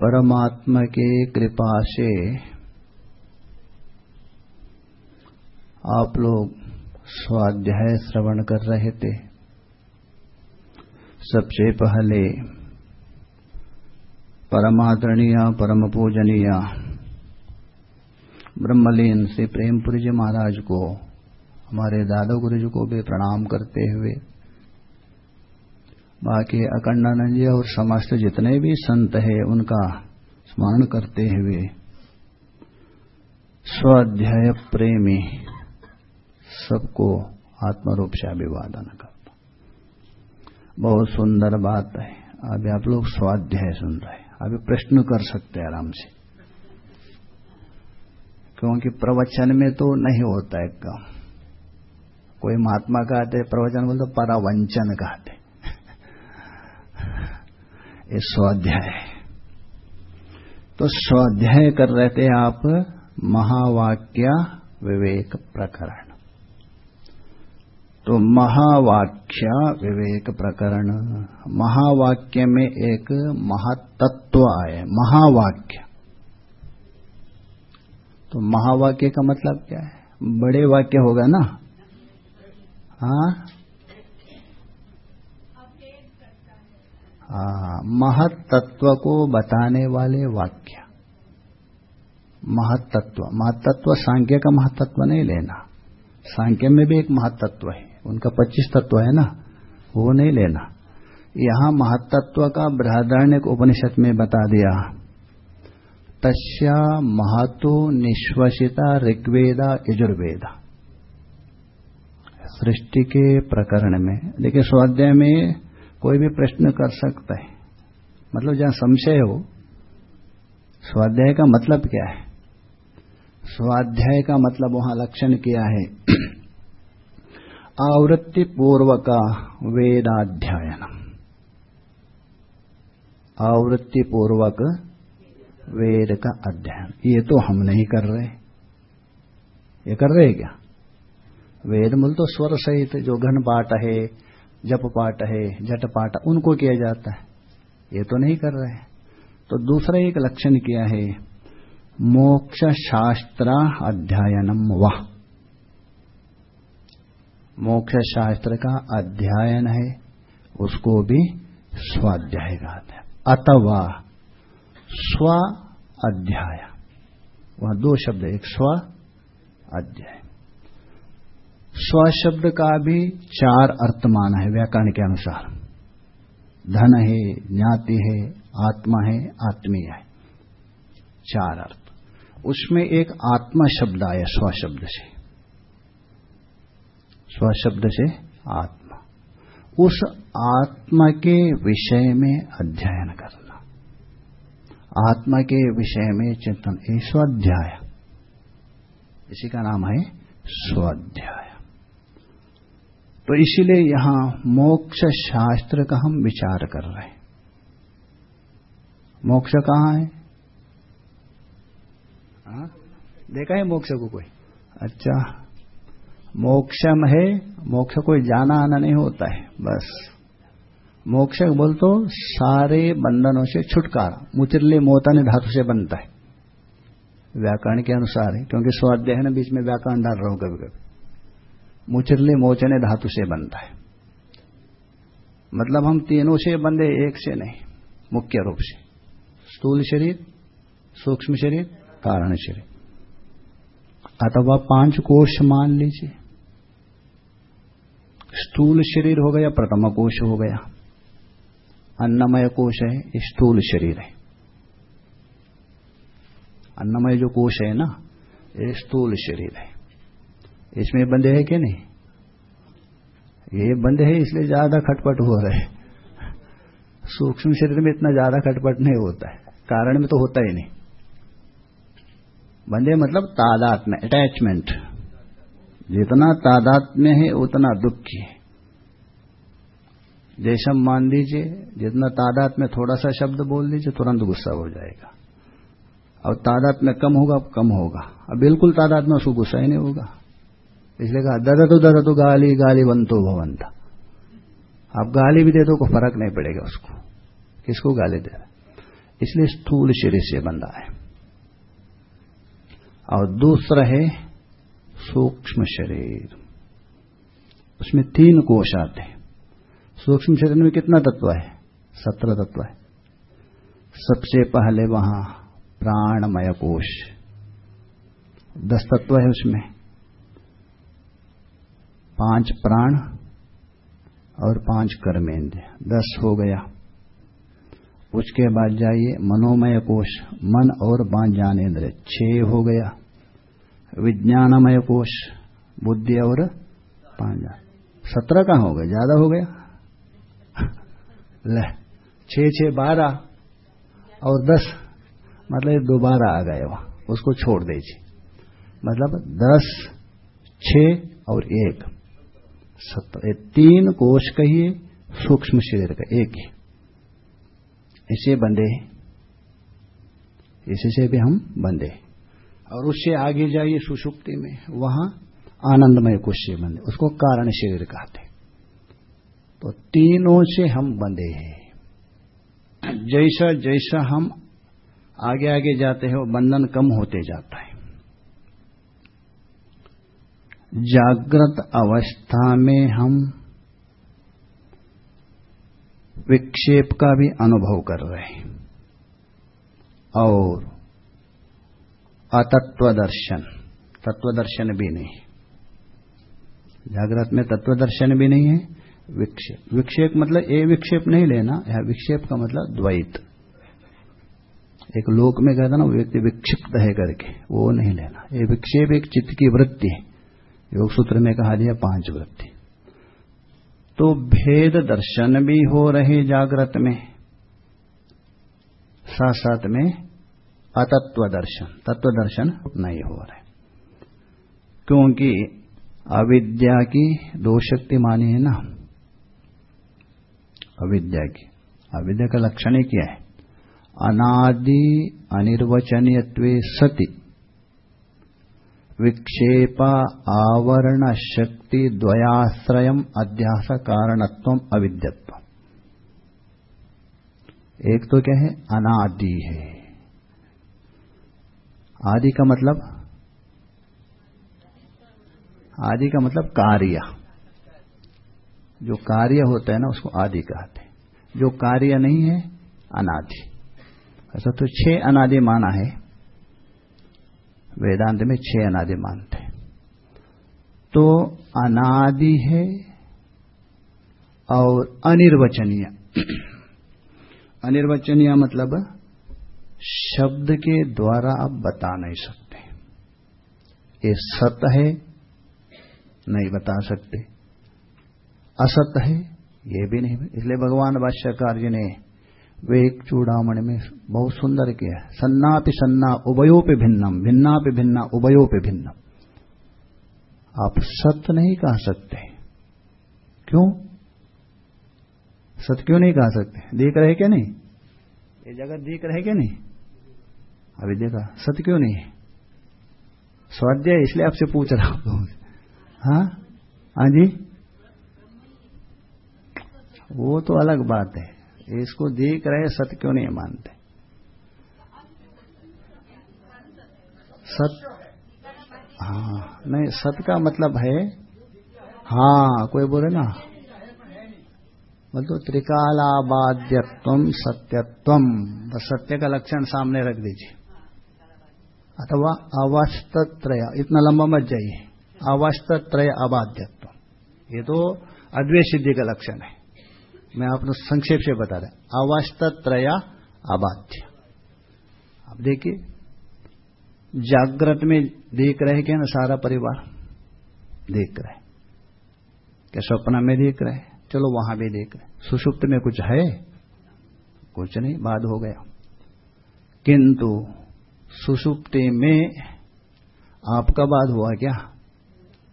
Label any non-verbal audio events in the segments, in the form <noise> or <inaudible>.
परमात्मा के कृपा से आप लोग स्वाध्याय श्रवण कर रहे थे। सबसे पहले परमादरणीय परम पूजनीय ब्रह्मलीन श्री प्रेमपुरी जी महाराज को, हमारे दादा गुरु जी को भी प्रणाम करते हुए बाकी अखंडानंद जी और समस्त जितने भी संत हैं, उनका स्मरण करते हुए स्वाध्याय प्रेमी सबको आत्मरूप से अभिवादन करता बहुत सुंदर बात है। अभी आप लोग स्वाध्याय सुन रहे हैं। अभी प्रश्न कर सकते हैं आराम से। क्योंकि प्रवचन में तो नहीं होता है काम। कोई महात्मा कहते प्रवचन बोलते परावंचन कहते ये स्वाध्याय। तो स्वाध्याय कर रहे थे आप महावाक्य विवेक प्रकरण। तो महावाक्य विवेक प्रकरण, महावाक्य में एक महातत्व आए महावाक्य। तो महावाक्य का मतलब क्या है? बड़े वाक्य होगा ना? हाँ? महत्त्व को बताने वाले वाक्य। महत्त्व महत्त्व सांख्य का महत्त्व नहीं लेना। सांख्य में भी एक महत्त्व है। उनका पच्चीस तत्व है ना? वो नहीं लेना। यहाँ महत्त्व का बृहदारण्य उपनिषद में बता दिया। तस्या महतो निश्वसिता ऋग्वेदा यजुर्वेदा। सृष्टि के प्रकरण में लेकिन स्वाध्याय में कोई भी प्रश्न कर सकता है। मतलब जहाँ संशय हो, स्वाध्याय का मतलब क्या है? स्वाध्याय का मतलब वहाँ लक्षण किया है? <clears throat> आवृत्ति पूर्वक वेदाध्यायन आवृत्ति पूर्वक वेद का अध्ययन। ये तो हम नहीं कर रहे। ये कर रहे क्या? वेद मूल तो स्वर सहित जो घन पाठ है जप पाठ है, जट पाठ, उनको किया जाता है। ये तो नहीं कर रहे। तो दूसरा एक लक्षण किया है? मोक्ष शास्त्र अध्ययनम वह। मोक्ष शास्त्र का अध्ययन है, उसको भी स्वाध्याय कहते हैं। अथवा स्व अध्याय। वहाँ दो शब्द एक स्व अध्याय। स्व शब्द का भी चार अर्थ माना है, व्याकरण के अनुसार। धन है, ज्ञाति है, आत्मा है, आत्मीय है। चार अर्थ। उसमें एक आत्मा शब्द आया स्व शब्द से। स्वशब्द से आत्मा। उस आत्मा के विषय में अध्ययन करना। आत्मा के विषय में चिंतन स्वाध्याय। इसी का नाम है, स्वाध्याय। तो इसीलिए यहाँ मोक्ष शास्त्र का हम विचार कर रहे हैं। मोक्ष कहाँ है? आ? देखा है मोक्ष को कोई? अच्छा। मोक्षम है, मोक्ष कोई जाना आना नहीं होता है, बस। मोक्ष बोल तो सारे बंधनों से छुटकारा मुचरले मोताने धातु से बनता है। व्याकरण के अनुसार है, क्योंकि स्वाध्याय ने, बीच में व्याकरण डाल रहा हूँ कभी कभी मुचरले मोचने धातु से बनता है। मतलब हम तीनों से बंधे, एक से नहीं, मुख्य रूप से। स्थूल शरीर, सूक्ष्म शरीर, कारण शरीर। अथवा पाँच कोष मान लीजिए। स्थूल शरीर हो गया, प्रथम कोश हो गया। अन्नमय कोश है स्थूल शरीर है। अन्नमय जो कोश है ना, ये स्थूल शरीर है। इसमें बंदे है कि नहीं? ये बंदे है इसलिए ज़्यादा खटपट हो रहे सूक्ष्म शरीर में इतना ज़्यादा खटपट नहीं होता है। कारण में तो होता ही नहीं। बंदे मतलब तादात में अटैचमेंट जितना तादात में है, उतना दुखी है। जैसा मान लीजिए, जितना तादात में थोड़ा सा शब्द बोल लीजिए, तुरंत गुस्सा हो जाएगा। और तादात में कम होगा कम होगा। अब बिल्कुल तादात में उसको गुस्सा ही नहीं होगा। इसलिए कहा, दर तो दर तो गाली गाली बनतो भवंता आप गाली भी दे दो को फ़र्क नहीं पड़ेगा उसको। किसको गाली दे? रहा इसलिए स्थूल शरीर से बंधा है। और दूसरा है, सूक्ष्म शरीर। उसमें तीन कोश आते हैं। सूक्ष्म शरीर में कितना तत्व है? सत्रह तत्व है। सबसे पहले वहाँ प्राणमय कोश। दस तत्व है उसमें। पाँच प्राण और पाँच कर्मेंद्र। दस हो गया। उसके बाद जाइए मनोमय कोश, मन और पाँच ज्ञानेन्द्र छह हो गया। विज्ञानमय कोश, बुद्धि और पाँच सत्रह का हो गया ज़्यादा हो गया? ले छ छ बारह और दस। मतलब दोबारा आ गए वहाँ। उसको छोड़ दीजिए। मतलब दस छ और एक। सत्रह तीन कोष कहिए, सूक्ष्म शरीर का, एक ही। इसे बंधे इसी से भी हम बंधे और उससे आगे जाइए सुषुप्ति में, वहाँ आनंदमय कोश से बंधे, उसको कारण शरीर कहते तो तीनों से हम बंधे हैं। जैसा जैसा हम आगे आगे जाते हैं, वो बंधन कम होते जाता है। जागृत अवस्था में हम विक्षेप का भी अनुभव कर रहे हैं। और अतत्व दर्शन तत्व दर्शन भी नहीं। जागृत में तत्व दर्शन भी नहीं है, विक्षेप। विक्षेप मतलब ए विक्षेप नहीं लेना, यह विक्षेप का मतलब द्वैत। एक लोक में कहता ना व्यक्ति विक्षिप्त है करके, वो नहीं लेना। ये विक्षेप एक चित्त की वृत्ति है। योग सूत्र में कहा दिया, पाँच वृत्ति। तो भेद दर्शन भी हो रहे जागृत में साथ साथ में अतत्व दर्शन। तत्व दर्शन नहीं हो रहे। क्योंकि अविद्या की दो शक्ति मानी है ना। अविद्या की। अविद्या का लक्षण ही क्या है? अनादि अनिर्वचनीय सती। विक्षेप आवरण शक्ति द्वयाश्रय अध्यास कारणत्व अविद्यत्व एक तो क्या है? अनादि है। आदि का मतलब? आदि का मतलब कार्य। जो कार्य होता है ना, उसको आदि कहते हैं। जो कार्य नहीं है, अनादि। ऐसा तो छह अनादि माना है। वेदांत में छह अनादि मानते हैं। तो अनादि है और अनिर्वचनीय। अनिर्वचनीय मतलब शब्द के द्वारा आप बता नहीं सकते। ये सत है, नहीं बता सकते। असत है, ये भी नहीं। इसलिए भगवान भाष्यकार जी ने वेग चूड़ामणि में बहुत सुंदर किया है। सन्ना पे सन्ना उभयो पे भिन्नम भिन्ना पे भिन्ना उभयो पे भिन्नम। आप सत्य नहीं कह सकते। क्यों? सत्य क्यों नहीं कह सकते? देख रहे क्या नहीं? ये जगत देख रहे क्या नहीं? अभी देखा सत्य क्यों नहीं? है स्वाध्याय इसलिए आपसे पूछ रहा हूँ हाँ? हाँ जी? वो तो अलग बात है। इसको देख रहे सत्य क्यों नहीं मानते? सत्य हाँ नहीं, सत्य का मतलब है हाँ कोई बोले ना? मतलब त्रिकालाबाध्यत्व, सत्यत्व। बस सत्य का लक्षण सामने रख दीजिए। अथवा अवस्थत्रय, इतना लंबा मत जाइए। अवस्थत्रय अबाध्यत्व। ये तो अद्वैत सिद्धि का लक्षण है। मैं आपको संक्षेप से बता रहा अवस्थत्रया अबाध्य। अब देखिए, जागृत में देख रहे क्या ना, सारा परिवार? देख रहे क्या सपना में देख रहे चलो वहाँ भी देख रहे सुषुप्त में कुछ है? कुछ नहीं, बाद हो गया। किंतु सुषुप्ति में आपका बाद हुआ क्या?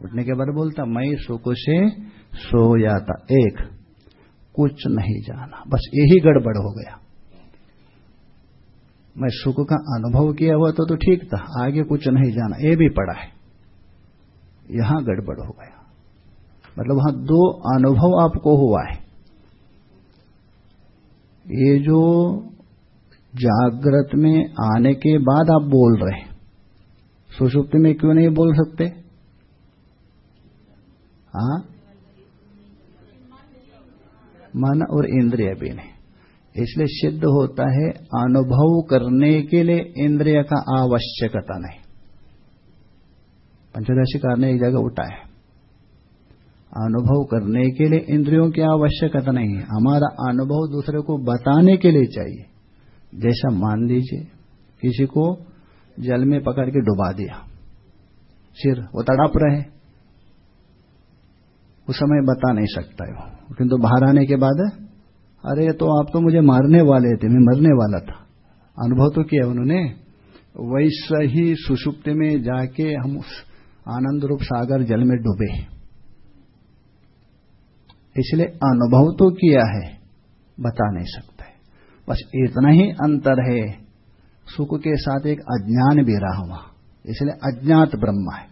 उठने के बाद बोलता, मैं सुख से सो जाता एक कुछ नहीं जाना। बस यही गड़बड़ हो गया। मैं सुख का अनुभव किया हुआ तो तो ठीक था, आगे कुछ नहीं जाना। ये भी पड़ा है। यहाँ गड़बड़ हो गया। मतलब वहाँ दो अनुभव आपको हुआ है। ये जो जागृत में आने के बाद आप बोल रहे हैं, सुषुप्ति में क्यों नहीं बोल सकते? हाँ? मन और इंद्रिय भी नहीं। इसलिए सिद्ध होता है, अनुभव करने के लिए इंद्रिय का आवश्यकता नहीं। पंचदशी कार ने एक जगह उठा है अनुभव करने के लिए इंद्रियों की आवश्यकता नहीं। है हमारा अनुभव दूसरे को बताने के लिए चाहिए। जैसा मान लीजिए, किसी को जल में पकड़ के डुबा दिया। सिर वो तड़प रहे। उस समय बता नहीं सकता है किंतु बाहर आने के बाद, अरे तो आप तो मुझे मारने वाले थे, मैं मरने वाला था। अनुभव तो किया उन्होंने। वैसा ही सुषुप्ति में जाके हम उस आनंद रूप सागर जल में डूबे। इसलिए अनुभव तो किया है, बता नहीं सकते बस इतना ही अंतर है। सुख के साथ एक अज्ञान भी रहा हुआ। इसलिए अज्ञात ब्रह्म है।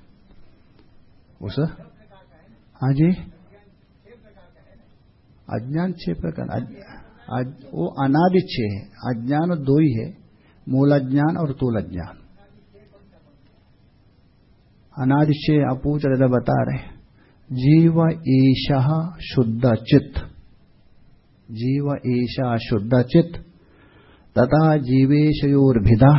उस हाँ जी। अज्ञान छह प्रकार। वो अनादि छह है। अज्ञान दो ही है। मूल अज्ञान और तूल अज्ञान अनादि छह आप पूछ रहे बता रहे जीव ईशा शुद्ध चित्त। जीव ईशा शुद्ध चित्त। तथा जीवेशयोर्भिदा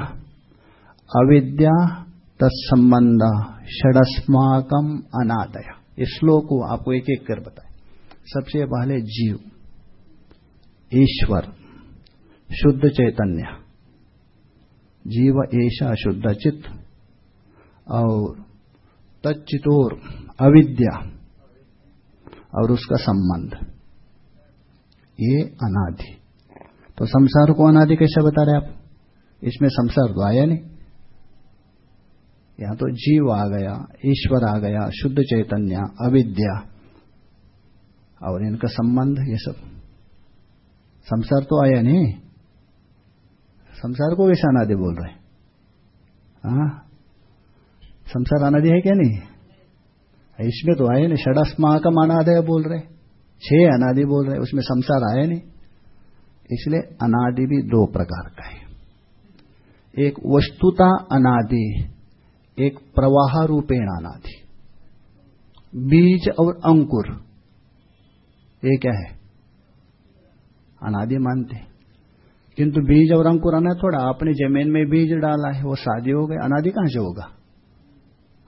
अविद्या तत्संबंध षडस्माकम अनादय। इस श्लोक को आपको एक एक कर बताए। सबसे पहले जीव, ईश्वर, शुद्ध चैतन्य। जीव ऐसा शुद्ध चित्त और तच्चितोर अविद्या और उसका संबंध। ये अनादि। तो संसार को अनादि कैसे बता रहे आप? इसमें संसार तो आया नहीं। यहाँ तो जीव आ गया, ईश्वर आ गया, शुद्ध चैतन्य, अविद्या, और इनका संबंध ये सब। संसार तो आया नहीं। संसार को कैसे अनादि बोल रहे हाँ। संसार अनादि है क्या नहीं? इसमें तो आए नहीं। षडस्मा का अनादय बोल रहे छह अनादि बोल रहे उसमें संसार आया नहीं। इसलिए अनादि भी दो प्रकार का है। एक वस्तुता अनादि। एक प्रवाह रूपेण अनादि। बीज और अंकुर, ये क्या है? अनादि मानते किंतु बीज और अंकुर आना थोड़ा, आपने ज़मीन में बीज डाला है, वो शादी हो गए अनादि कहाँ से होगा?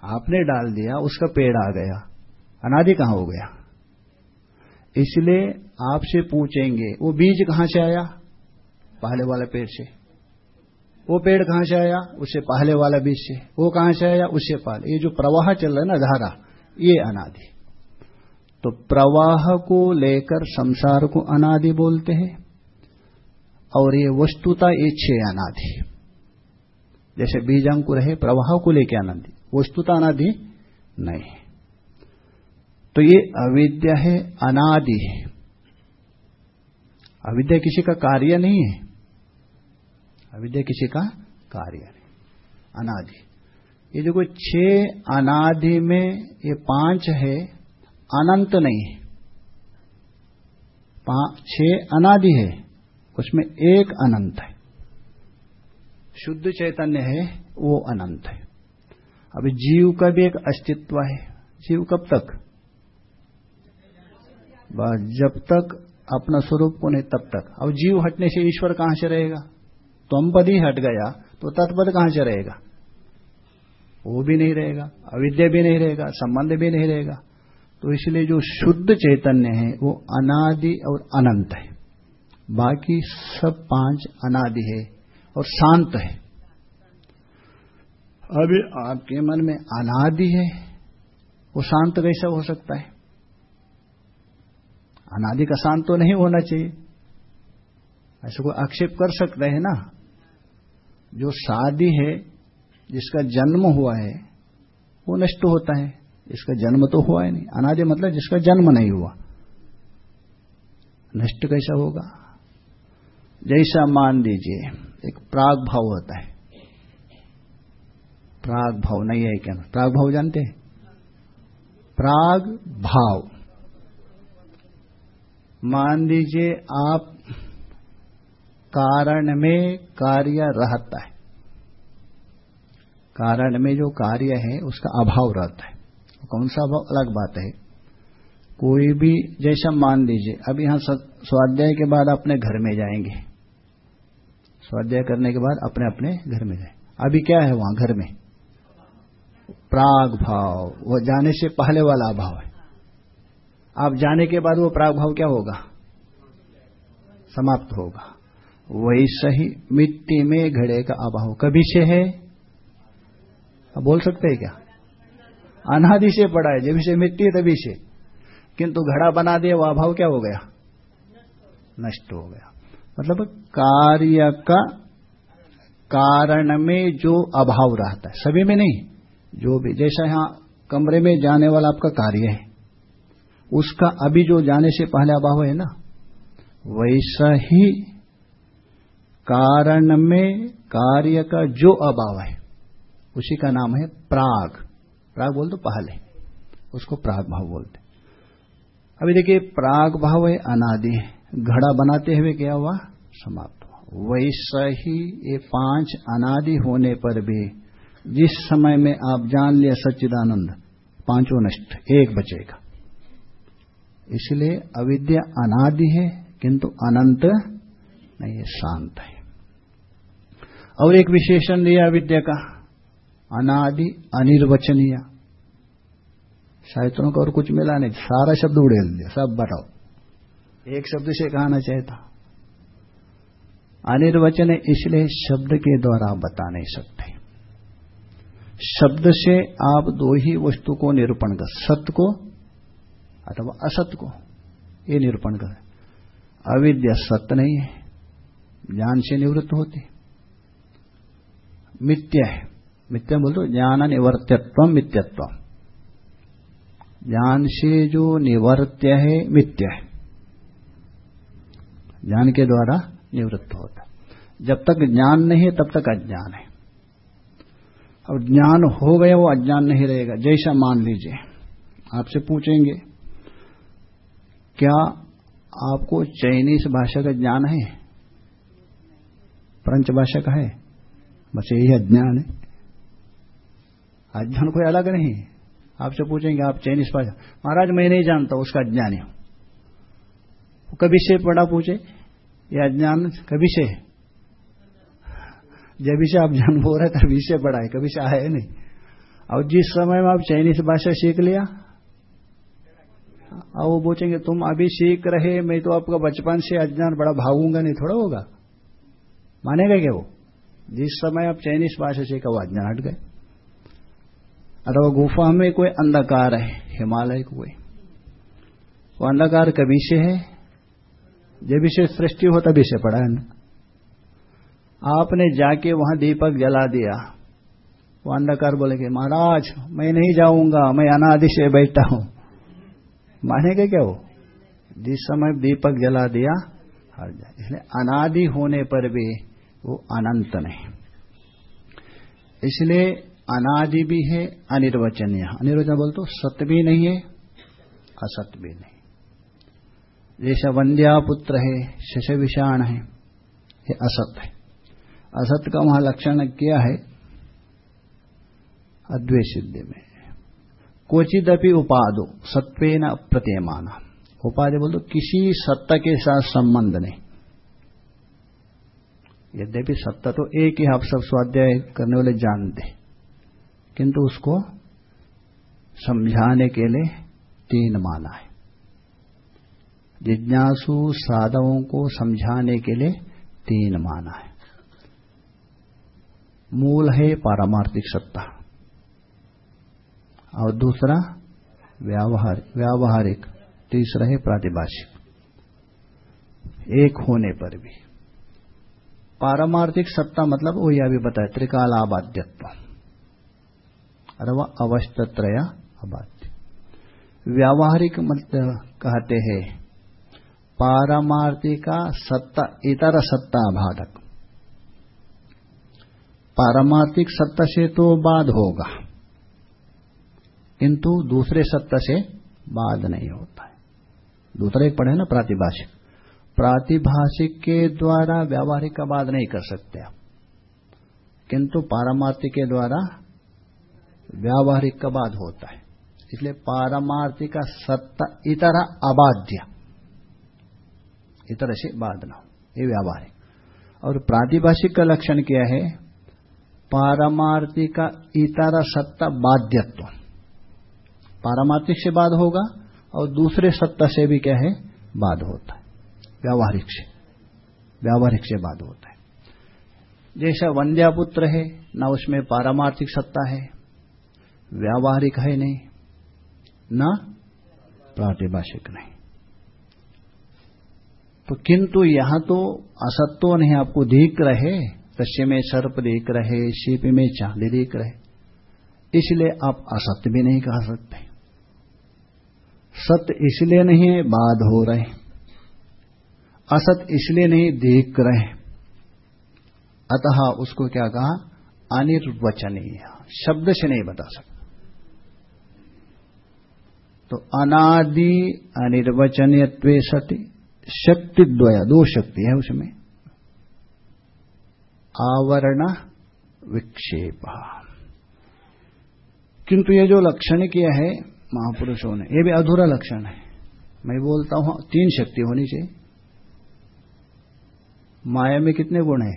आपने डाल दिया, उसका पेड़ आ गया, अनादि कहाँ हो गया? इसलिए आपसे पूछेंगे, वो बीज कहाँ से आया? पहले वाले पेड़ से। वो पेड़ कहाँ से आया? उससे पहले वाला बीज से। वो कहाँ से आया? उससे पहले। ये जो प्रवाह चल रहा है ना धारा, ये अनादि। तो प्रवाह को लेकर संसार को अनादि बोलते हैं, और ये वस्तुता ये छह अनादि। जैसे बीजांकुर है, प्रवाह को लेकर अनादि। वस्तुता अनादि नहीं। तो ये अविद्या है, अनादि है। अविद्या किसी का कार्य नहीं है। अविद्या किसी का कार्य नहीं। अनादि। ये कोई छह अनादि में ये पाँच है, अनंत नहीं है। छह अनादि है, उसमें एक अनंत है। शुद्ध चैतन्य है, वो अनंत है। अभी जीव का भी एक अस्तित्व है। जीव कब तक? जब तक अपना स्वरूप को नहीं, तब तक। अब जीव हटने से ईश्वर कहाँ से रहेगा? तुम पद ही हट गया तो तत्पद कहाँ से रहेगा? वो भी नहीं रहेगा, अविद्या भी नहीं रहेगा, संबंध भी नहीं रहेगा। तो इसलिए जो शुद्ध चैतन्य है, वो अनादि और अनंत है। बाकी सब पाँच अनादि है और शांत है। अभी आपके मन में अनादि है, वो शांत कैसा हो सकता है? अनादि का शांत तो नहीं होना चाहिए। ऐसे कोई आक्षेप कर सकते हैं ना? जो शादी है, जिसका जन्म हुआ है, वो नष्ट होता है। इसका जन्म तो हुआ है नहीं। अनादि मतलब जिसका जन्म नहीं हुआ। नष्ट कैसा होगा? जैसा मान लीजिए, एक प्राग भाव होता है। प्राग भाव नहीं है क्या? प्राग भाव जानते हैं? प्राग भाव। मान लीजिए आप कारण में कार्य रहता है। कारण में जो कार्य है, उसका अभाव रहता है। कौन सा अभाव अलग बात है? कोई भी, जैसा मान लीजिए अब यहाँ स्वाध्याय के बाद अपने घर में जाएँगे। स्वाध्याय करने के बाद अपने अपने घर में जाए। अभी क्या है वहाँ घर में? प्राग भाव। वो जाने से पहले वाला अभाव है। आप जाने के बाद वो प्राग भाव क्या होगा? समाप्त होगा। वैसा ही मिट्टी में घड़े का अभाव कभी से है? आप बोल सकते हैं क्या? अनादि से पड़ा है, जब से मिट्टी तभी से। किंतु घड़ा बना दिया वह अभाव क्या हो गया? नष्ट हो गया। मतलब कार्य का कारण में जो अभाव रहता है, सभी में नहीं, जो भी। जैसा यहाँ कमरे में जाने वाला आपका कार्य है, उसका अभी जो जाने से पहले अभाव है ना, वैसा ही कारण में कार्य का जो अभाव है, उसी का नाम है प्राग। प्राग बोल तो पहले। उसको प्राग भाव बोलते अभी देखिए, प्राग भाव है, अनादि घड़ा बनाते हुए क्या हुआ? समाप्त हुआ। वैसा ही ये पाँच अनादि होने पर भी, जिस समय में आप जान लिया सच्चिदानंद, पाँचों नष्ट, एक बचेगा। इसलिए अविद्या अनादि है, किंतु अनंत नहीं है, शांत है। और एक विशेषण दिया विद्या का। अनादि, अनिर्वचनीय। शायदों को और कुछ मिला नहीं। सारा शब्द उड़ेल दिया। सब बताओ। एक शब्द से कहना चाहता। अनिर्वचन इसलिए शब्द के द्वारा बता नहीं सकते। शब्द से आप दो ही वस्तु को निरूपण कर। सत्य को अथवा असत्य को। ये निरूपण कर। अविद्या सत्य नहीं है। ज्ञान से निवृत्त होती। मिथ्या है। मिथ्या बोल दो ज्ञान निवर्त्यत्व मिथ्यत्व। ज्ञान से जो निवर्त्य है, मिथ्या है। ज्ञान के द्वारा निवृत्त होता जब तक ज्ञान नहीं है, तब तक अज्ञान है। और ज्ञान हो गया, वो अज्ञान नहीं रहेगा। जैसा मान लीजिए, आपसे पूछेंगे, क्या आपको चाइनीज़ भाषा का ज्ञान है? फ्रेंच भाषा का है? बस यही अज्ञान है। अज्ञान कोई अलग नहीं है। आपसे पूछेंगे, आप चाइनीज़ भाषा महाराज, मैं नहीं जानता उसका अज्ञानी हूँ। कभी से पढ़ा पूछे? ये अज्ञान कभी से जब से आप जन्म हो रहे तभी से पढ़ा है कभी से आया नहीं। और जिस समय में आप चाइनीज़ भाषा सीख लिया, और वो पूछेंगे, तुम अभी सीख रहे मैं तो आपका बचपन से अज्ञान बड़ा भागूँगा नहीं, थोड़ा होगा? मानेगा क्या वो? जिस समय आप चाइनीज़ भाषा सीखा वो अज्ञान हट गए? अथवा गुफा में कोई अंधकार है, हिमालय कोई? वो अंधकार कभी से है? जब इसे सृष्टि हो तभी से पड़ा है ना? आपने जाके वहाँ दीपक जला दिया। वो अंधकार बोलेगे महाराज, मैं नहीं जाऊँगा, मैं अनादि से बैठा हूँ। मानेगा क्या वो? जिस समय दीपक जला दिया हर जाए। इसलिए अनादि होने पर भी वो अनंत नहीं। इसलिए अनादि भी है, अनिर्वचनीय। अनिर्वचन बोल तो सत्य भी नहीं है असत्य भी नहीं। जैसा वंद्या पुत्र है शश विषाण है, ये असत्य है। असत्य का वहाँ लक्षण क्या है? अद्वैत सिद्धि में। क्वचिदपि उपादो सत्वे न प्रत्यमान उपाधि बोल तो किसी सत्ता के साथ संबंध नहीं। यद्यपि सत्ता तो एक ही आप सब स्वाध्याय करने वाले जानते किंतु उसको समझाने के लिए तीन माना है। जिज्ञासु साधवों को समझाने के लिए तीन माना है। मूल है पारमार्थिक सत्ता। और दूसरा व्यावहार, व्यावहारिक, तीसरा है प्रातिभाषिक। एक होने पर भी। पारमार्थिक सत्ता मतलब वो वही अभी बताया त्रिकालाबाध्यत्व अथवा अवस्थत्रय अबाध्य व्यावहारिक मतलब कहते हैं, पारमार्थिका सत्ता, इतर सत्ता बाधक। पारमार्थिक सत्ता से तो बाद होगा, किंतु दूसरे सत्ता से बाद नहीं होता है। दूसरा एक पढ़े ना प्रातिभाषिक। प्रातिभाषिक के द्वारा व्यावहारिक का बाद नहीं कर सकते आप। किंतु पारमार्थिक के द्वारा व्यावहारिक का बाद होता है। इसलिए पारमार्थिक का सत्ता इतर अबाध्य। इतर से बाद ना हो। ये व्यावहारिक। और प्रातिभाषिक का लक्षण क्या है? पारमार्थिक का इतर सत्ता बाध्यत्व। पारमार्थिक से बाद होगा और दूसरे सत्ता से भी क्या है? बाद होता है। व्यावहारिक से। व्यावहारिक से बाद होता है। जैसा वंद्यापुत्र है, ना उसमें पारमार्थिक सत्ता है। व्यावहारिक है नहीं, ना प्रातिभाषिक नहीं। तो किंतु यहाँ तो असत्व नहीं, आपको दिख रहे रस्य में सर्प दिख रहे शिप में चांदी दिख रहे। इसलिए आप असत्य भी नहीं कह सकते। सत्य इसलिए नहीं बाध हो रहे। असत इसलिए नहीं, देख रहे अतः उसको क्या कहा? अनिर्वचनीय। शब्द से नहीं बता सकता। तो अनादि अनिर्वचनीय सती, शक्ति द्वया, दो शक्ति है उसमें। आवरण विक्षेप। किंतु ये जो लक्षण किया है महापुरुषों ने, ये भी अधूरा लक्षण है। मैं बोलता हूँ, तीन शक्ति होनी चाहिए। माया में कितने गुण है?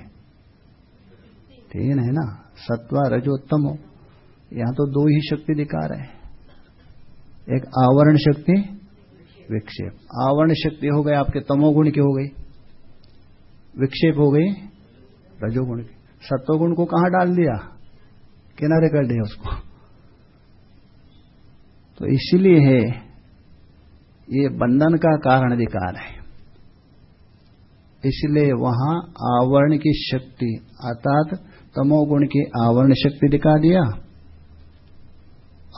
तीन है ना? सत्वा रजोत्तम। हो यहाँ तो दो ही शक्ति दिखा रहे हैं। एक आवरण शक्ति, विक्षेप। आवरण शक्ति हो गई, आपके तमोगुण की हो गई। विक्षेप हो गई, रजोगुण की। सत्वगुण को कहाँ डाल दिया? किनारे कर दिया उसको। तो इसलिए है, ये बंधन का कारण अधिकार है। इसलिए वहाँ आवरण की शक्ति, अर्थात तमोगुण की आवरण शक्ति दिखा दिया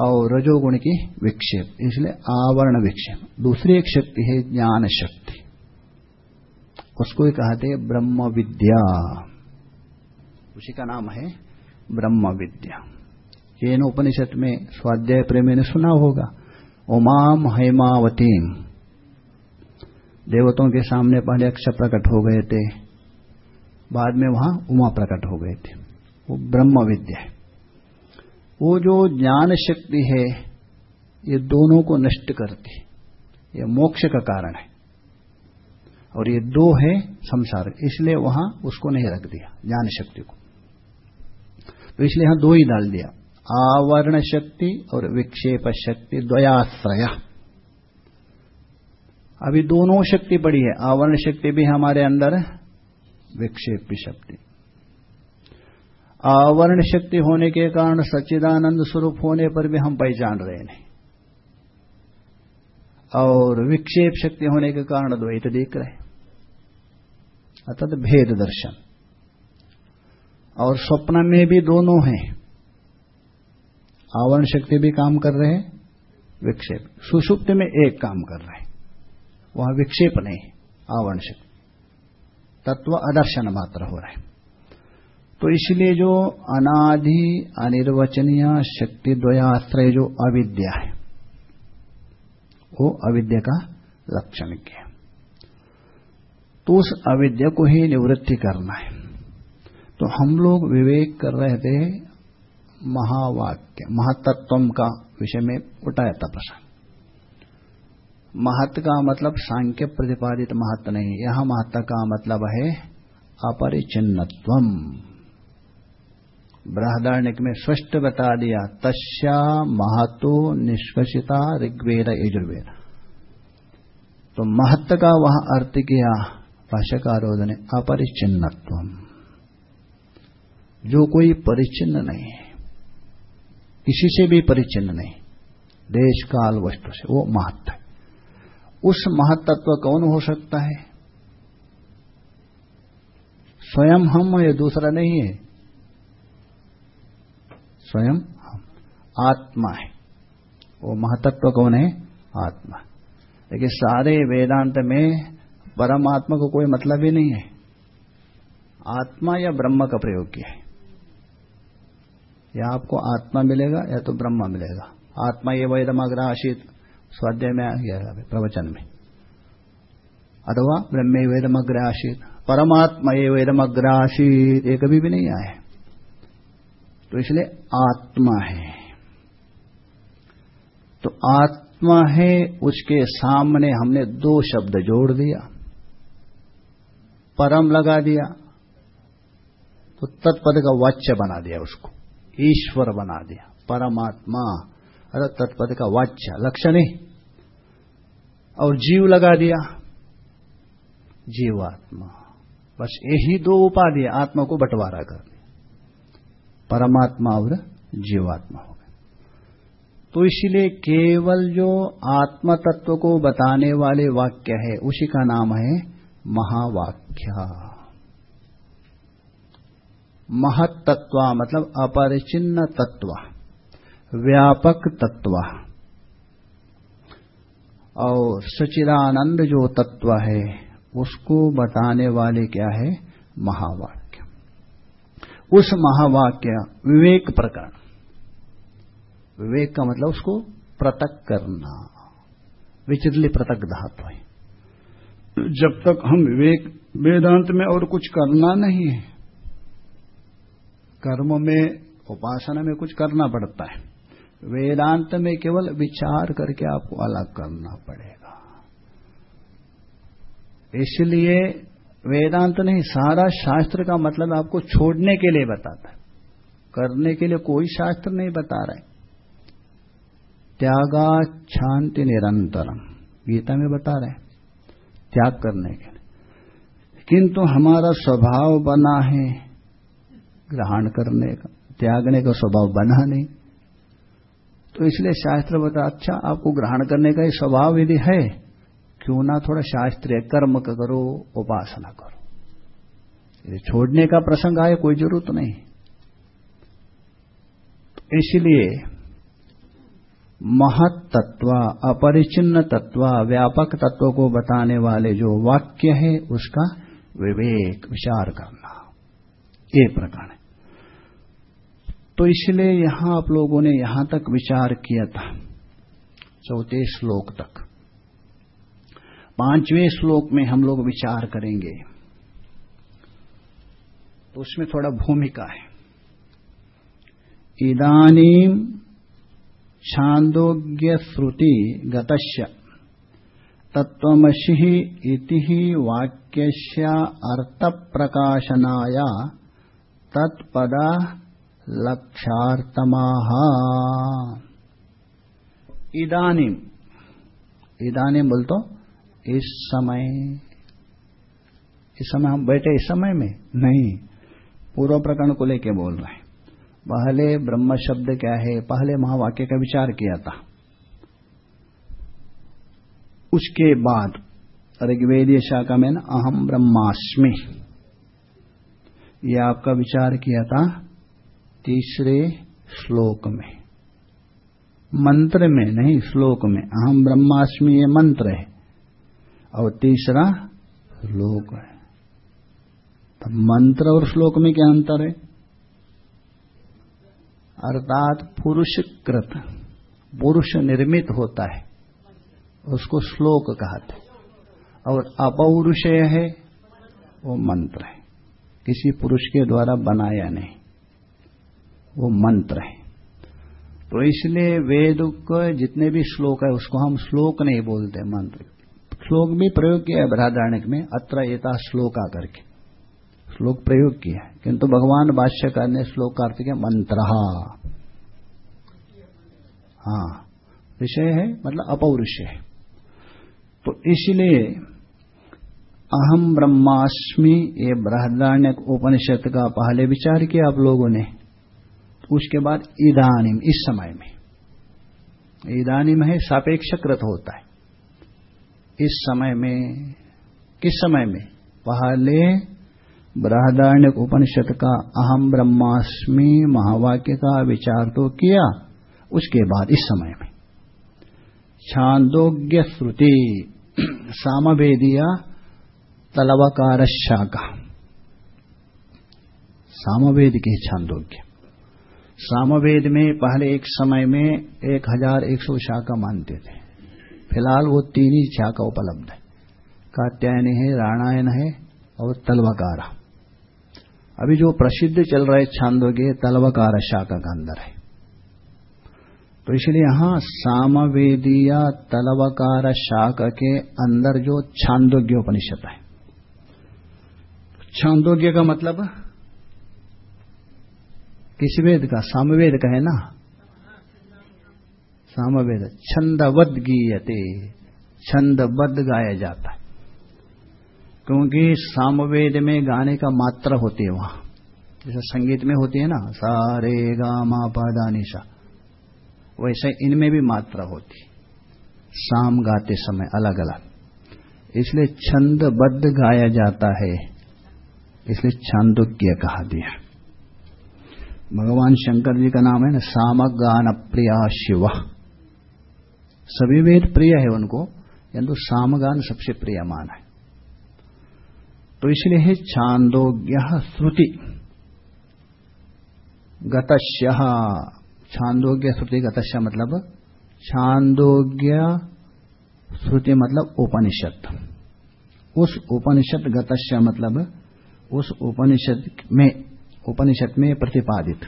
और रजोगुण की विक्षेप, इसलिए आवरण विक्षेप। दूसरी एक शक्ति है ज्ञान शक्ति। उसको ही कहते हैं ब्रह्म विद्या। उसी का नाम है ब्रह्म विद्या। चेन उपनिषद में स्वाध्याय प्रेमी ने सुना होगा। उमाम हेमावतीम देवतों के सामने पहले अक्षर प्रकट हो गए थे, बाद में वहाँ उमा प्रकट हो गए थे। वो ब्रह्म विद्या है। वो जो ज्ञान शक्ति है, ये दोनों को नष्ट करती ये मोक्ष का कारण है। और ये दो है संसार, इसलिए वहाँ उसको नहीं रख दिया, ज्ञान शक्ति को। तो इसलिए यहाँ दो ही डाल दिया, आवरण शक्ति और विक्षेप शक्ति, द्वयाश्रय। अभी दोनों शक्ति पड़ी है। आवरण शक्ति भी हमारे अंदर है, विक्षेप की शक्ति। आवरण शक्ति होने के कारण सच्चिदानंद स्वरूप होने पर भी हम पहचान रहे नहीं। और विक्षेप शक्ति होने के कारण द्वैत देख रहे। अर्थात भेद दर्शन। और स्वप्न में भी दोनों हैं। आवरण शक्ति भी काम कर रहे हैं, विक्षेप। सुषुप्त में एक काम कर रहे हैं। वहाँ विक्षेप नहीं आवरण शक्ति तत्व अदर्शन मात्र हो रहे। तो इसलिए जो अनादि, अनिर्वचनीय, शक्ति, द्वयाश्रय, जो अविद्या है, वो अविद्या का लक्षण क्या तो उस अविद्या को ही निवृत्ति करना है। तो हम लोग विवेक कर रहे थे महावाक्य महातत्व का विषय में उठाया था प्रश्न। महत्व का मतलब सांख्य प्रतिपादित महत्व नहीं। यहाँ महत्व का मतलब है अपरिचिन्नत्व बृहदारण्य में स्पष्ट बता दिया, तस्या महतो निष्कषिता ऋग्वेद यजुर्वेद। तो महत्व का वह अर्थ किया, भाष्यकारों ने अपरिचिन्नत्व जो कोई परिचिन्न नहीं है किसी से भी परिचिन्न नहीं, देश काल वस्तु से, वो महत्व है। उस महत्त्व कौन हो सकता है? स्वयं हम ये दूसरा नहीं है। स्वयं हम। आत्मा है। वो महत्त्व कौन है? आत्मा। लेकिन सारे वेदांत में परमात्मा को कोई मतलब ही नहीं है। आत्मा या ब्रह्म का प्रयोग किया है? या आपको आत्मा मिलेगा या तो ब्रह्म मिलेगा। आत्मा ये वैदमाग्रह आशित। स्वाध्याय में आ गया प्रवचन में। अथवा ब्रह्मे वेदमग्र आशित परमात्मा ये वेदमग्र आशित ये कभी भी नहीं आए तो इसलिए आत्मा है। तो आत्मा है, उसके सामने हमने दो शब्द जोड़ दिया। परम लगा दिया। तो तत्पद का वाच्य बना दिया उसको। ईश्वर बना दिया। परमात्मा। अरे तत्पद का वाच्य लक्षण नहीं और जीव लगा दिया। जीवात्मा। बस यही दो उपाधि आत्मा को बंटवारा कर दिया परमात्मा और जीवात्मा हो गए। तो इसलिए केवल जो आत्म तत्व को बताने वाले वाक्य है, उसी का नाम है महावाक्य। महत्त्व मतलब अपरिचिन्न तत्व। व्यापक तत्व। और सचिदानंद जो तत्व है, उसको बताने वाले क्या है? महावाक्य। उस महावाक्य, विवेक प्रकरण। विवेक का मतलब उसको पृथक करना। विचिरली पृथक धातु है। जब तक हम विवेक, वेदांत में और कुछ करना नहीं है, कर्म में, उपासना में कुछ करना पड़ता है। वेदांत में केवल विचार करके आपको अलग करना पड़ेगा। इसलिए वेदांत नहीं, सारा शास्त्र का मतलब आपको छोड़ने के लिए बताता है। करने के लिए कोई शास्त्र नहीं बता रहा है। त्यागा शांति निरंतरम, गीता में बता रहे त्याग करने के लिए। किंतु हमारा स्वभाव बना है ग्रहण करने का, त्यागने का स्वभाव बना नहीं। तो इसलिए शास्त्र बता अच्छा आपको ग्रहण करने का ही स्वभाव यदि है। क्यों ना थोड़ा शास्त्रीय कर्म करो, उपासना करो। यदि छोड़ने का प्रसंग आए, कोई ज़रूरत नहीं। तो इसलिए महत तत्व, अपरिचिन्न तत्व, व्यापक तत्व को बताने वाले जो वाक्य है, उसका विवेक विचार करना। ये प्रकार है। तो इसलिए यहाँ आप लोगों ने यहाँ तक विचार किया था। चौथे श्लोक तक। पाँचवें श्लोक में हम लोग विचार करेंगे। तो उसमें थोड़ा भूमिका है। इदानीम छांदोग्य श्रुति गतश्य तत्वमसि इति वाक्यस्य अर्थ प्रकाशनाय तत्पदा लक्षार्थमाह। इदानीम। इदानीम बोल तो इस समय। इस समय हम बैठे इस समय में? नहीं। पूर्व प्रकरण को लेके बोल रहे हैं। पहले ब्रह्म शब्द क्या है? पहले महावाक्य का विचार किया था। उसके बाद ऋग्वेदीय शाखा में ना अहम ब्रह्मास्मि। यह आपका विचार किया था तीसरे श्लोक में। मंत्र में नहीं, श्लोक में। अहम ब्रह्मास्मि ये मंत्र है। और तीसरा श्लोक है। तो मंत्र और श्लोक में क्या अंतर है? अर्थात पुरुषकृत, पुरुष निर्मित होता है। उसको श्लोक कहते और अपौरुषय है, वो मंत्र है। किसी पुरुष के द्वारा बनाया नहीं। वो मंत्र है। तो इसलिए वेद के जितने भी श्लोक है, उसको हम श्लोक नहीं बोलते मंत्र। श्लोक भी प्रयोग किया है बृहदारण्य में, अत्र एता श्लोका करके। श्लोक प्रयोग किया है। किंतु भगवान भाष्यकार ने श्लोक का अर्थ किया मंत्र। हाँ। विषय है मतलब अपौरुषय है। तो इसलिए अहम ब्रह्मास्मि, ये बृहदारण्य उपनिषद का पहले विचार किया आप लोगों ने। उसके बाद इदानिम, इस समय में। इदानिम है, सापेक्षकृत होता है। इस समय में, किस समय में? पहले बृहदारण्य उपनिषद का अहम ब्रह्मास्मि महावाक्य का विचार तो किया, उसके बाद इस समय में। छांदोग्य श्रुति, सामवेदिया तलवकार शाखा सामवेद के छांदोग्य। सामवेद में पहले एक समय में एक हज़ार एक सौ शाखा मानते थे। फ़िलहाल वो तीन ही शाखा उपलब्ध है। कात्यायन है, राणायन है और तलवकारा। अभी जो प्रसिद्ध चल रहा है छांदोग्य तलवकार शाखा का अंदर है। तो इसलिए यहाँ सामवेदिया तलवकार शाखा के अंदर जो छांदोग्य उपनिषद है। छांदोग्य का मतलब किस वेद का? सामवेद का है ना? सामवेद। छंदबद्ध गीयते। छंदबद्ध गाया जाता है। क्योंकि सामवेद में गाने का मात्रा होती है वहाँ। जैसे संगीत में होती है ना सारे गा, मा पादा निशा वैसे इनमें भी मात्रा होती शाम गाते समय अलग अलग इसलिए छंदबद्ध गाया जाता है। इसलिए छांदोग्य कहा दिया भगवान शंकर जी का नाम है ना, सामगान प्रिया शिव। सभी वेद प्रिय है उनको, किंतु सामगान सबसे प्रिय मान है। तो इसलिए है छांदोग्य श्रुति। गतश्य छांदोग्य श्रुति गतश्य मतलब छांदोग्य श्रुति मतलब उपनिषद। उस उपनिषद गतश्य मतलब उस उपनिषद में उपनिषद में प्रतिपादित,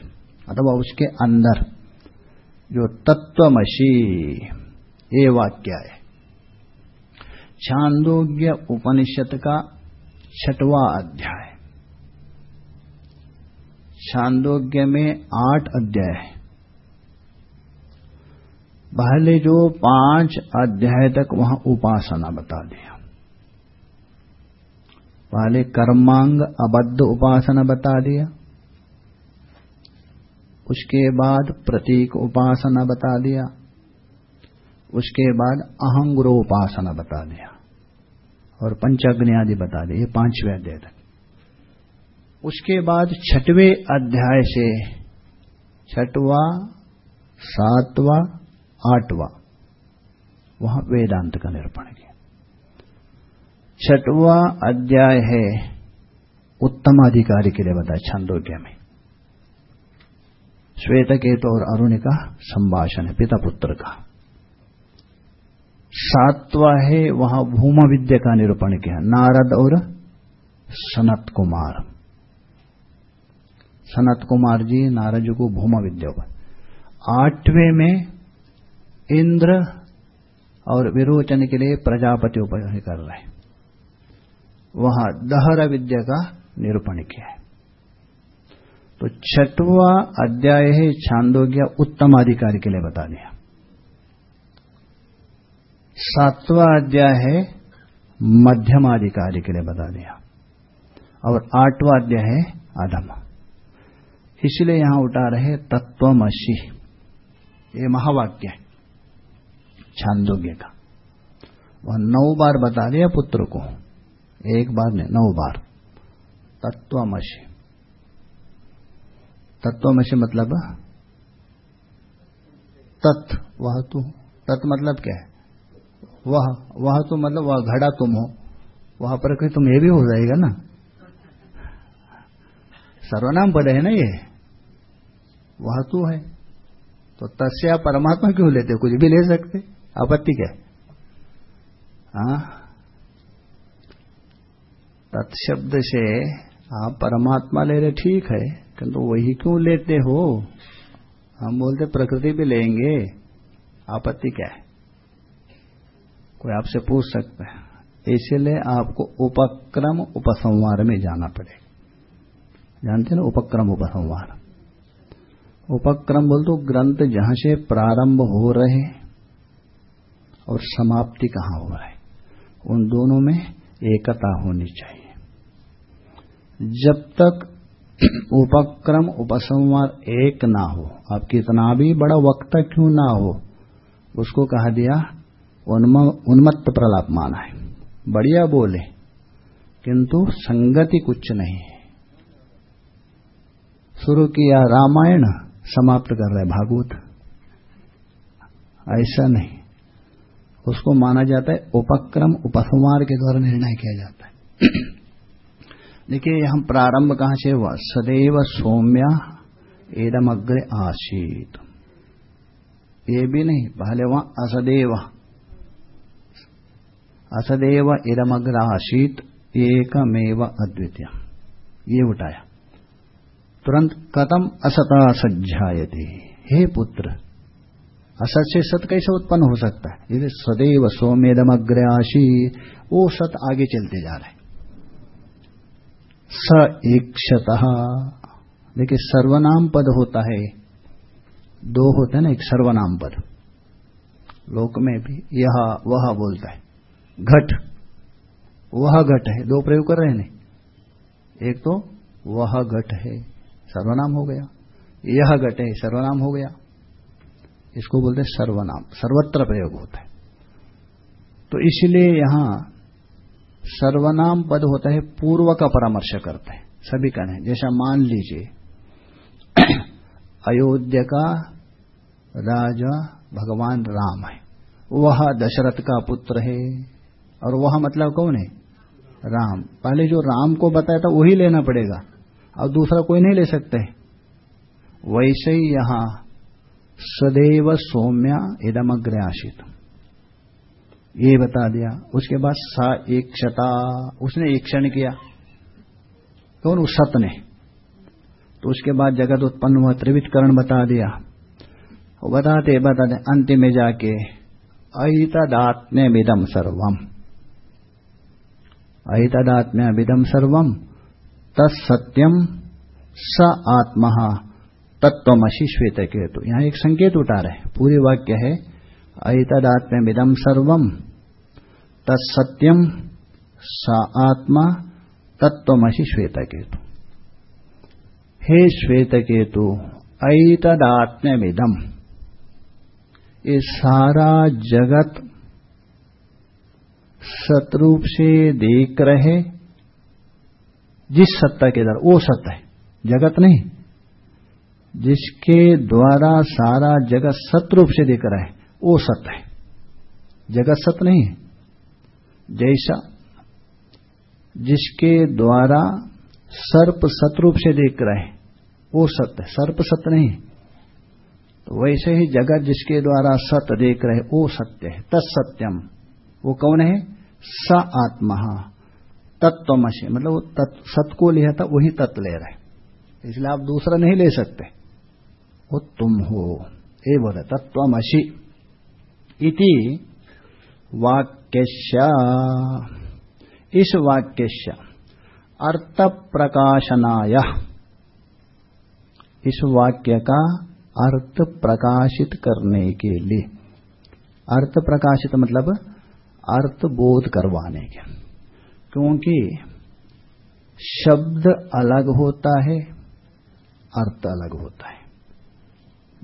अथवा उसके अंदर, जो तत्वमशी ये वाक्य है। छांदोग्य उपनिषद का छठवा अध्याय। छांदोग्य में आठ अध्याय है। पहले जो पाँच अध्याय तक वहाँ उपासना बता दिया। पहले कर्मांग अबद्ध उपासना बता दिया। उसके बाद प्रतीक उपासना बता दिया। उसके बाद अहंग्रो उपासना बता दिया। और पंचग्नि आदि बता दिया, ये पाँचवें अध्याय तक। उसके बाद छठवें अध्याय से छठवा, सातवा, आठवा, वहाँ वेदांत का निरूपण किया। छठवा अध्याय है उत्तमाधिकारी के लिए बताया छंदोग्य में। श्वेत केतु और अरुण का संभाषण है पिता पुत्र का। सातवा है, वहाँ भूमा विद्या का निरूपण किया। नारद और सनत कुमार। सनत कुमार जी नारद जी को भूमा विद्या पर आठवें में इंद्र और विरोचन के लिए प्रजापति उपयोग कर रहे वहाँ दहरा विद्या का निरूपण किया है। तो छठवा अध्याय है छांदोग्य उत्तम अधिकारी के लिए बता दिया। सातवां अध्याय है मध्यम अधिकारी के लिए बता दिया। और आठवां अध्याय है अधम इसलिए यहाँ उठा रहे तत्वमसी। ये महावाक्य है छांदोग्य का। वह नौ बार बता दिया पुत्र को। एक बार नहीं, नौ बार। तत्वमसी। तत्वमसी मतलब? तत्, वह तू। तत् मतलब क्या है? वह वह तो मतलब वह घड़ा तुम हो। वह प्रकृति तुम ये भी हो जाएगा ना? सर्वनाम पद है ना ये? वह तू है। तो तस्या परमात्मा क्यों लेते कुछ भी ले सकते। आपत्ति क्या हाँ? तत्शब्द से आप परमात्मा ले रहे, ठीक है। किंतु वही क्यों लेते हो? हम बोलते, प्रकृति भी लेंगे, आपत्ति क्या है? कोई आपसे पूछ सकता है। इसलिए आपको उपक्रम उपसंहार में जाना पड़ेगा। जानते ना, उपक्रम उपसंहार। उपक्रम बोल तो ग्रंथ जहाँ से प्रारंभ हो रहे और समाप्ति कहाँ हो रहा है, उन दोनों में एकता होनी चाहिए। जब तक उपक्रम उपसंवार एक ना हो। आप कितना भी बड़ा वक्ता क्यों ना हो? उसको कहा दिया उन्मत्त प्रलाप माना है। बढ़िया बोले, किंतु संगति कुछ नहीं है। शुरू किया रामायण, समाप्त कर रहे भागवत। ऐसा नहीं। उसको माना जाता है उपक्रम उपसंवार के द्वारा निर्णय किया जाता है। देखिए हम प्रारंभ कहाँ से हुआ? सदैव सौम्या एदमग्र आशीत ये भी नहीं, पहले वहाँ असदेव। असदेव इदमग्र आशीत एकमेव अद्वितीय। ये उठाया। तुरंत कतम असता सज्जायते। हे पुत्र, असत से सत कैसे उत्पन्न हो सकता है? ये सदैव सोमेदमग्र आशी वो सत आगे चलते जा रहे स एकत देखिए, सर्वनाम पद होता है। दो होते हैं ना, एक सर्वनाम पद। लोक में भी यह, वह बोलता है। घट। वह घट है। दो प्रयोग कर रहे हैं एक तो वह घट है। सर्वनाम हो गया। यह घट है, सर्वनाम हो गया। इसको बोलते हैं सर्वनाम। सर्वत्र प्रयोग होता है। तो इसलिए यहाँ सर्वनाम पद होता है, पूर्व का परामर्श करते हैं। सभी का नहीं, जैसा मान लीजिए, अयोध्या का राजा भगवान राम है। वह दशरथ का पुत्र है, और वह मतलब कौन है? राम। पहले जो राम को बताया था, वही लेना पड़ेगा। और दूसरा कोई नहीं ले सकते। वैसे ही यहाँ सदैव सौम्या इदम इदमग्र आशित ये बता दिया। उसके बाद सा एक क्षता, उसने एक क्षण किया। कौन? उस सत ने। तो उसके बाद जगत उत्पन्न हुआ त्रिवितकरण बता दिया। बताते बताते, अंतिम में जाके अहितदात्म्य विदम सर्वम। अहितदात्म्य विदम सर्वम तत्सत्यम स आत्मा तत्वमशी श्वेत केतु यहाँ एक संकेत उठा रहे पूरे वाक्य है अहितदात्म्यमिदम सर्वम। तत्सत्यम सा आत्मा तत्वमसी श्वेत केतु हे श्वेत केतु ऐतदात्म्यमिदम। ये सारा जगत सतरूप से देख रहे, जिस सत्ता के द्वारा, वो सत्य है, जगत नहीं। जिसके द्वारा सारा जगत सतरूप से देख रहा है, वो सत्य है, जगत सत्य नहीं है। जैसा जिसके द्वारा सर्प सतरूप से देख रहे वो सत्य सर्प सत्य नहीं तो वैसे ही जगत जिसके द्वारा सत्य देख रहे वो सत्य है। तत्सत्यम। वो कौन है? स आत्मा। तत्वमसी मतलब वो सत्य को लिया था, वही तत्व ले रहे इसलिए आप दूसरा नहीं ले सकते। वो तुम हो। ये बोले तत्वमसी इति वाक्य इस वाक्य अर्थ प्रकाशनाय इस वाक्य का अर्थ प्रकाशित करने के लिए। अर्थ प्रकाशित मतलब अर्थ बोध करवाने के। क्योंकि शब्द अलग होता है, अर्थ अलग होता है,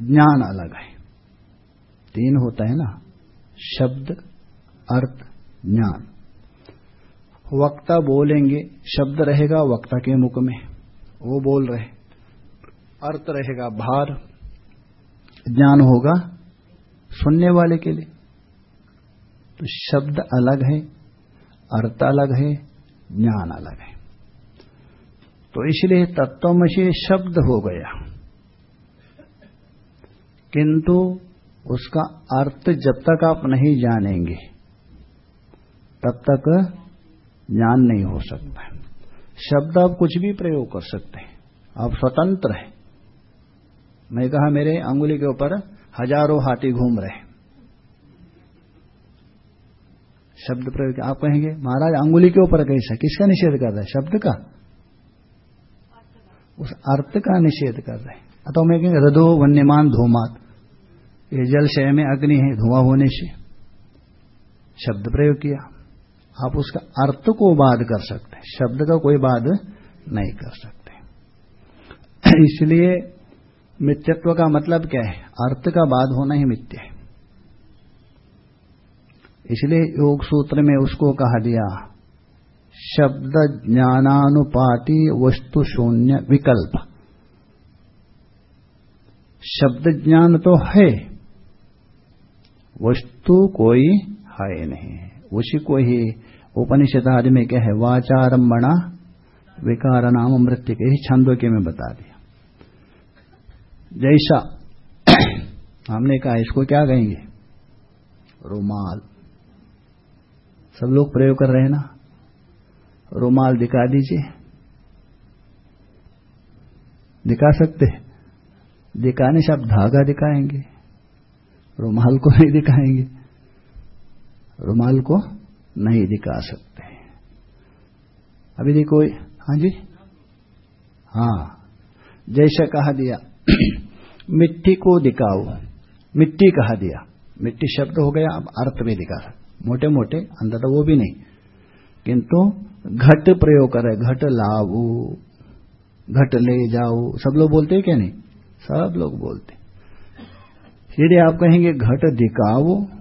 ज्ञान अलग है। तीन होता है ना, शब्द अर्थ, ज्ञान। वक्ता बोलेंगे, शब्द रहेगा वक्ता के मुख में। वो बोल रहे। अर्थ रहेगा भार। ज्ञान होगा सुनने वाले के लिए। तो शब्द अलग है, अर्थ अलग है, ज्ञान अलग है। तो इसलिए तत्वमसी शब्द हो गया। किंतु उसका अर्थ जब तक आप नहीं जानेंगे तब तक ज्ञान नहीं हो सकता। शब्द आप कुछ भी प्रयोग कर सकते हैं। आप स्वतंत्र हैं। मैं कहा, मेरे अंगुली के ऊपर हज़ारों हाथी घूम रहे हैं। शब्द प्रयोग आप कहेंगे, महाराज, अंगुली के ऊपर कैसा? किसका निषेध कर रहे शब्द का? उस अर्थ का निषेध कर रहे हैं। अतः मैं कहेंगे, हृदो वन्यमान धूमात। ये जल शय में अग्नि है, धुआँ होने से। शब्द प्रयोग किया। आप उसका अर्थ को बाध कर सकते हैं, शब्द का कोई बाध नहीं कर सकते <clears throat> इसलिए मिथ्यत्व का मतलब क्या है? अर्थ का बाध होना ही मिथ्य है। इसलिए योग सूत्र में उसको कहा दिया, शब्द ज्ञानानुपाति वस्तु शून्य विकल्प। शब्द ज्ञान तो है, वस्तु कोई है नहीं। उसी को ही उपनिषद आदि में क्या है वाचारंभणा विकार नाम मृत्यु के ही छंदों के में बता दिया। जैसा <clears throat> हमने कहा, इसको क्या कहेंगे? रुमाल। सब लोग प्रयोग कर रहे हैं ना? रुमाल दिखा दीजिए। दिखा सकते दिखाने से आप धागा दिखाएँगे। रुमाल को नहीं दिखाएँगे। रुमाल को नहीं दिखा सकते। अभी देखो हाँ जी? हाँ जैसा कहा दिया, <clears throat> मिट्टी को दिखाओ। मिट्टी कहा दिया। मिट्टी शब्द हो गया, अब अर्थ में दिखा मोटे मोटे अंदर तो वो भी नहीं। किंतु घट प्रयोग करे, घट लाओ, घट ले जाओ। सब लोग बोलते हैं क्या नहीं? सब लोग बोलते यदि आप कहेंगे घट दिखाओ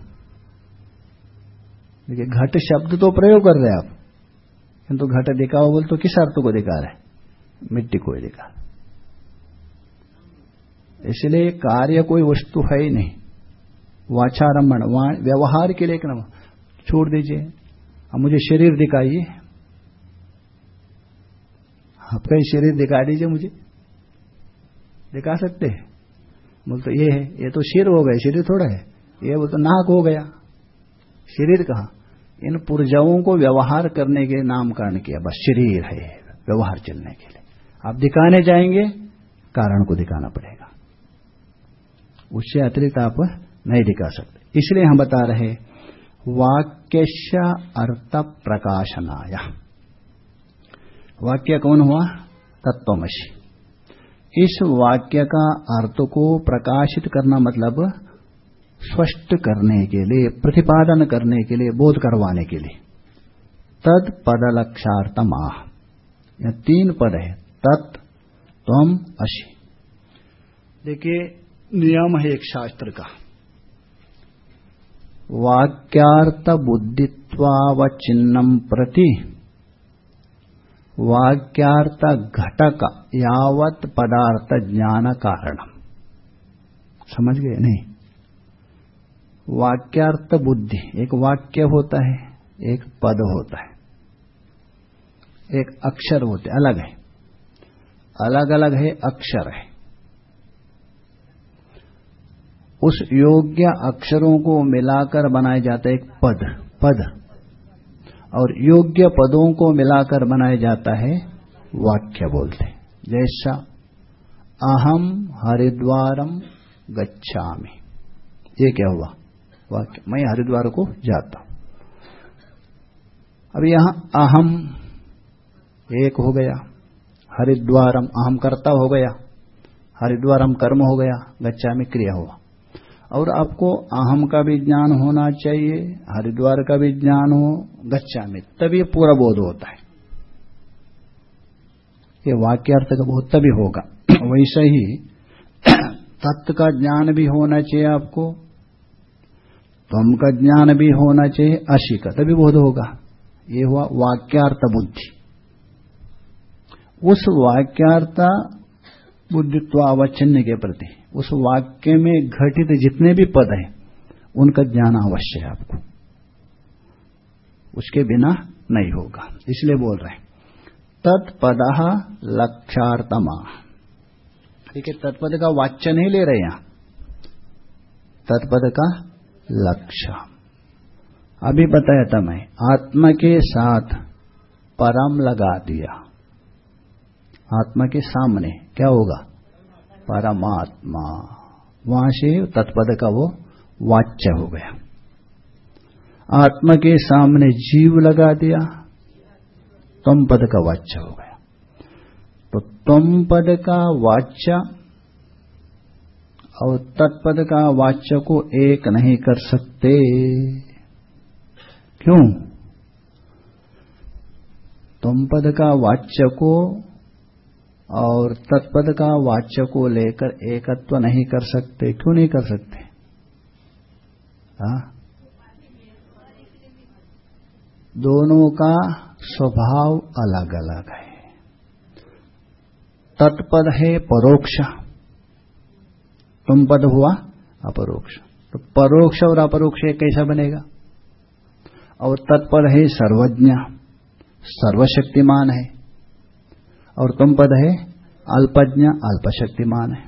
देखिए, घट शब्द तो प्रयोग कर रहे हैं आप। किंतु तो घट दिखाओ बोल तो किस अर्थ को दिखा रहे मिट्टी को ही दिखा इसलिए कार्य कोई वस्तु है ही नहीं। वाचारम्भण व्यवहार के लिए एक नम छोड़ दीजिए। अब मुझे शरीर दिखाइए। आपका ही शरीर दिखा दीजिए मुझे। दिखा सकते हैं? बोल तो ये है, ये तो सिर हो गए शरीर थोड़ा है। ये बोल तो नाक हो गया। शरीर कहा? इन पुर्जाओं को व्यवहार करने के नामकरण किया, बस शरीर है व्यवहार चलने के लिए। आप दिखाने जाएँगे, कारण को दिखाना पड़ेगा। उससे अतिरिक्त आप नहीं दिखा सकते। इसलिए हम बता रहे वाक्य अर्थ प्रकाशनाया। वाक्य कौन हुआ? तत्वमशी इस वाक्य का अर्थ को प्रकाशित करना मतलब स्पष्ट करने के लिए प्रतिपादन करने के लिए बोध करवाने के लिए। तद पद लक्षार्थम आह यह तीन पद है। तत् तम अशी देखिए नियम है एक शास्त्र का। वाक्यार्थ बुद्धित्वावचिन्नम प्रति वाक्यार्थ घटक यावत पदार्थ ज्ञान कारणम समझ गए? नहीं। वाक्यार्थ बुद्धि, एक वाक्य होता है, एक पद होता है। एक अक्षर होते अलग है। अलग अलग है, अक्षर है। उस योग्य अक्षरों को मिलाकर बनाया जाता है एक पद पद। और योग्य पदों को मिलाकर बनाया जाता है, वाक्य बोलते जैसा, अहम हरिद्वारम गच्छामि। ये क्या हुआ? वाक्य। मैं हरिद्वार को जाता हूँ। अब यहाँ अहम एक हो गया। हरिद्वारम अहम कर्ता हो गया। हरिद्वारम कर्म हो गया। गच्चा में क्रिया हुआ। और आपको अहम का भी ज्ञान होना चाहिए, हरिद्वार का भी ज्ञान हो गच्चा में, तभी पूरा बोध होता है। ये वाक्यार्थ का बोध तभी होगा। <clears throat> वैसे ही <clears throat> तत्व का ज्ञान भी होना चाहिए आपको। तम का ज्ञान भी होना चाहिए अशी का तभी बोध होगा। ये हुआ वाक्यार्थ बुद्धि। उस वाक्यार्थ बुद्धित्वावच्छिन्न के प्रति, उस वाक्य में घटित जितने भी पद हैं, उनका ज्ञान अवश्य है आपको। उसके बिना नहीं होगा। इसलिए बोल रहे हैं, तत्पद लक्षार्थमा ठीक है तत्पद का वाच्य नहीं ले रहे यहाँ तत्पद का लक्ष्य। अभी बताया था मैं, आत्मा के साथ परम लगा दिया। आत्मा के सामने क्या होगा? परमात्मा। वहाँ से तत्पद का वो वाच्य हो गया। आत्मा के सामने जीव लगा दिया, तम पद का वाच्य हो गया। तो तम पद का वाच्य और तत्पद का वाच्य को एक नहीं कर सकते। क्यों? तुम पद का वाच्य को और तत्पद का वाच्य को लेकर एकत्व नहीं कर सकते। क्यों नहीं कर सकते? हा? दोनों का स्वभाव अलग अलग है। तत्पद है परोक्ष। तुम पद हुआ अपरोक्ष। तो परोक्ष और अपरोक्ष कैसा बनेगा? और तत्पद है सर्वज्ञ, सर्वशक्तिमान है। और तुम पद है अल्पज्ञ, अल्पशक्तिमान है।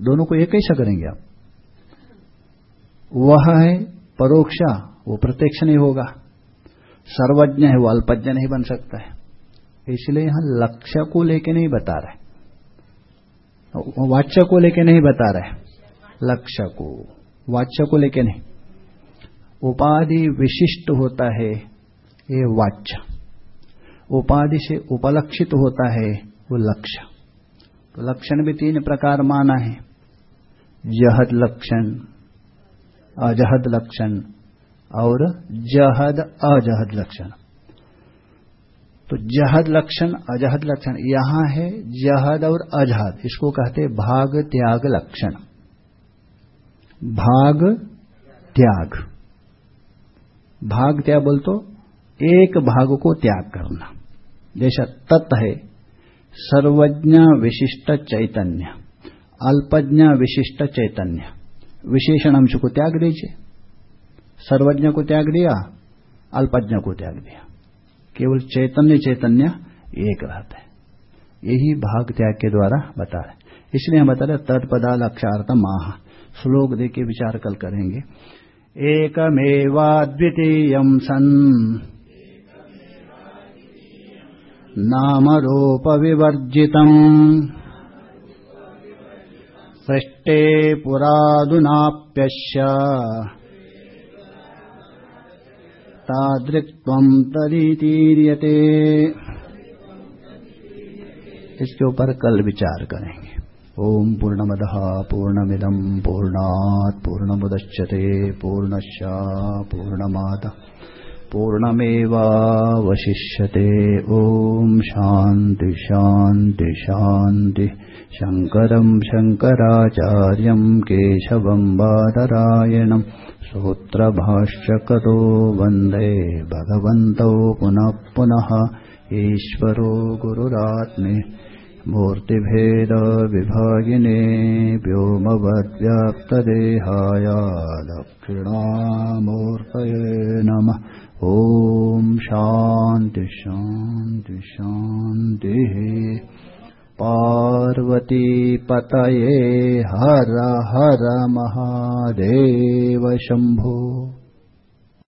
दोनों को एक कैसा करेंगे आप? वह है परोक्षा, वो प्रत्यक्ष नहीं होगा। सर्वज्ञ है, वो अल्पज्ञ नहीं बन सकता है। इसलिए यहाँ लक्ष्य को लेके नहीं बता रहे। वाच्य को लेके नहीं बता रहे लक्ष्य को। वाच्य को लेके नहीं। उपाधि विशिष्ट होता है, ये वाच्य। उपाधि से उपलक्षित होता है, वो लक्ष्य। तो लक्षण भी तीन प्रकार माना है। जहद लक्षण, अजहद लक्षण और जहद अजहद लक्षण। तो जहद लक्षण, अजहद लक्षण यहाँ है, जहद और अजहद। इसको कहते भाग त्याग लक्षण। भाग त्याग। भाग त्याग बोल तो एक भाग को त्याग करना। जैसा तत् है, सर्वज्ञ विशिष्ट चैतन्य, अल्पज्ञ विशिष्ट चैतन्य। विशेषण अंश को त्याग दीजिए। सर्वज्ञ को त्याग दिया, अल्पज्ञ को त्याग दिया। केवल चैतन्य चैतन्य एक रहता है। यही भाग त्याग के द्वारा बता रहे इसलिए हम बता रहे तत्पदा लक्षार्थ माह श्लोक दे के विचार कल करेंगे। एकमेवाद्वितीय सन्। नामरूपविवर्जितम्। सृष्टे पुरादुनाप्यस्य। तादृक्त्वम् तरीतीर्यते इसके ऊपर कल विचार करेंगे। ओम पूर्णमदः पूर्णमिदम् पूर्णात् पूर्णमुदच्यते, पूर्णश्च पूर्णमाद। पूर्णमेवावशिष्यते। ॐ शान्ति शान्ति शान्ति। शङ्करम् शङ्कराचार्यम् केशवम् बादरायणम्। सूत्रभाष्यकरो वन्दे भगवन्तौ पुनः पुनः ईश्वरो गुरुरात्मे मूर्तिभेदविभागिने व्योमवद्व्याप्तदेहाय दक्षिणामूर्तये नमः। ॐ शान्ति शान्ति शान्तिः पार्वतीपतये हर हर महादेव शम्भो